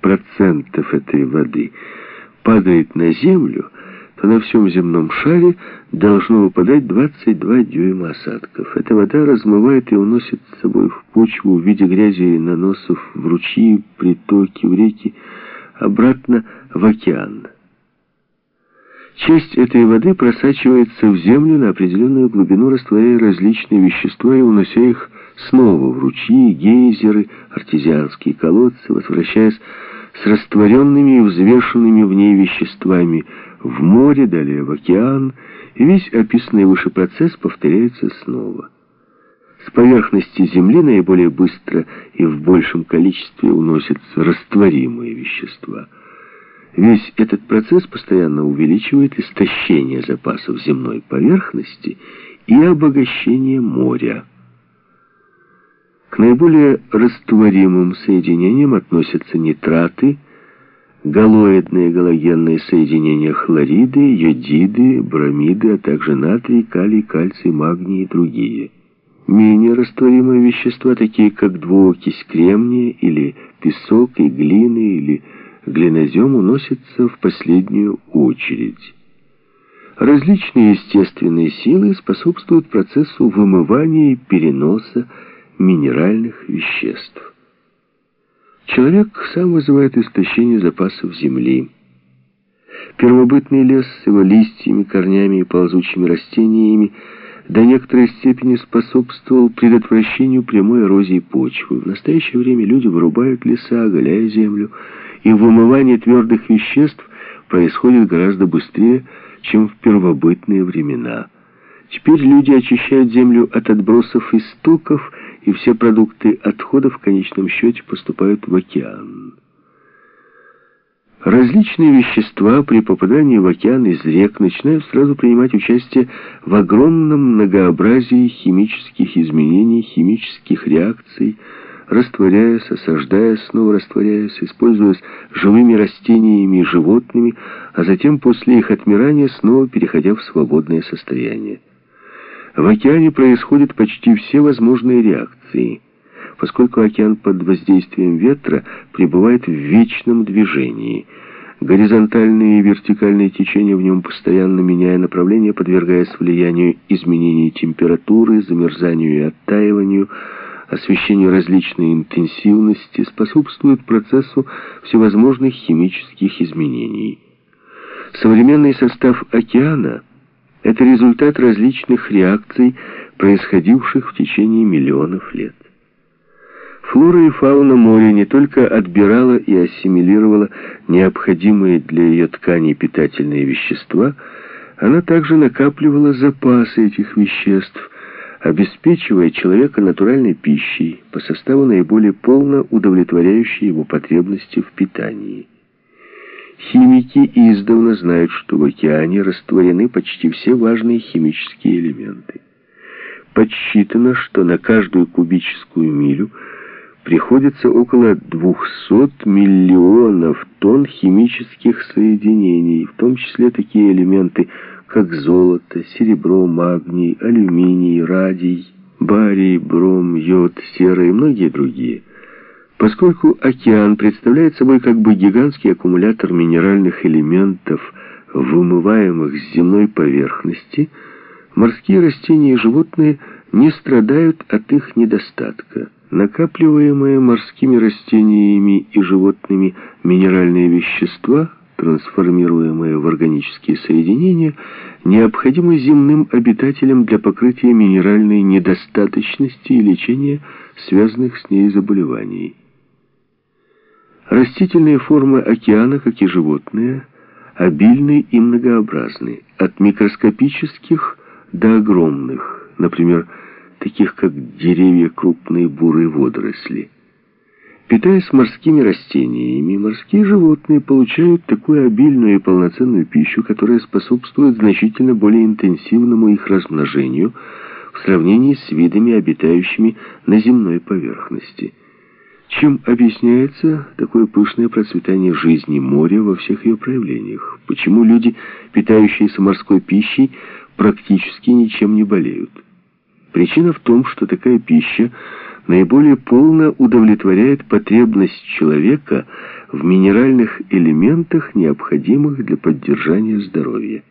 процентов этой воды падает на землю, то на всем земном шаре должно выпадать 22 дюйма осадков. Эта вода размывает и уносит с собой в почву в виде грязи и наносов в ручьи, притоки, в реки, обратно в океан. Часть этой воды просачивается в землю на определенную глубину, растворяя различные вещества и унося их снова в ручьи, гейзеры, артезианские колодцы, возвращаясь с растворенными и взвешенными в ней веществами в море, далее в океан, и весь описанный выше процесс повторяется снова. С поверхности Земли наиболее быстро и в большем количестве уносятся растворимые вещества. Весь этот процесс постоянно увеличивает истощение запасов земной поверхности и обогащение моря. Наиболее растворимым соединениям относятся нитраты, галоидные галогенные соединения хлориды, йодиды, бромиды, а также натрий, калий, кальций, магний и другие. Менее растворимые вещества, такие как двуокись кремния или песок и глины или глинозем, уносятся в последнюю очередь. Различные естественные силы способствуют процессу вымывания и переноса минеральных веществ. Человек сам вызывает истощение запасов земли. Первобытный лес с его листьями, корнями и ползучими растениями до некоторой степени способствовал предотвращению прямой эрозии почвы. В настоящее время люди вырубают леса, оголяя землю, и вымывание твердых веществ происходит гораздо быстрее, чем в первобытные времена. Теперь люди очищают землю от отбросов истоков и все продукты отхода в конечном счете поступают в океан. Различные вещества при попадании в океан из рек начинают сразу принимать участие в огромном многообразии химических изменений, химических реакций, растворяясь, осаждаясь, снова растворяясь, используясь живыми растениями и животными, а затем после их отмирания снова переходя в свободное состояние. В океане происходят почти все возможные реакции, поскольку океан под воздействием ветра пребывает в вечном движении. Горизонтальные и вертикальные течения в нем постоянно меняя направление, подвергаясь влиянию изменений температуры, замерзанию и оттаиванию, освещению различной интенсивности, способствуют процессу всевозможных химических изменений. Современный состав океана – это результат различных реакций, происходивших в течение миллионов лет. Флора и фауна моря не только отбирала и ассимилировала необходимые для ее тканей питательные вещества, она также накапливала запасы этих веществ, обеспечивая человека натуральной пищей, по составу наиболее полно удовлетворяющей его потребности в питании. Химики издавна знают, что в океане растворены почти все важные химические элементы. Подсчитано, что на каждую кубическую милю приходится около 200 миллионов тонн химических соединений, в том числе такие элементы, как золото, серебро, магний, алюминий, радий, барий, бром, йод, сера и многие другие – Поскольку океан представляет собой как бы гигантский аккумулятор минеральных элементов, вымываемых с земной поверхности, морские растения и животные не страдают от их недостатка. Накапливаемые морскими растениями и животными минеральные вещества, трансформируемые в органические соединения, необходимы земным обитателям для покрытия минеральной недостаточности и лечения связанных с ней заболеваний. Растительные формы океана, как и животные, обильны и многообразны, от микроскопических до огромных, например, таких как деревья крупные бурые водоросли. Питаясь морскими растениями, морские животные получают такую обильную и полноценную пищу, которая способствует значительно более интенсивному их размножению в сравнении с видами, обитающими на земной поверхности – чем объясняется такое пышное процветание жизни моря во всех ее проявлениях? Почему люди, питающиеся морской пищей, практически ничем не болеют? Причина в том, что такая пища наиболее полно удовлетворяет потребность человека в минеральных элементах, необходимых для поддержания здоровья.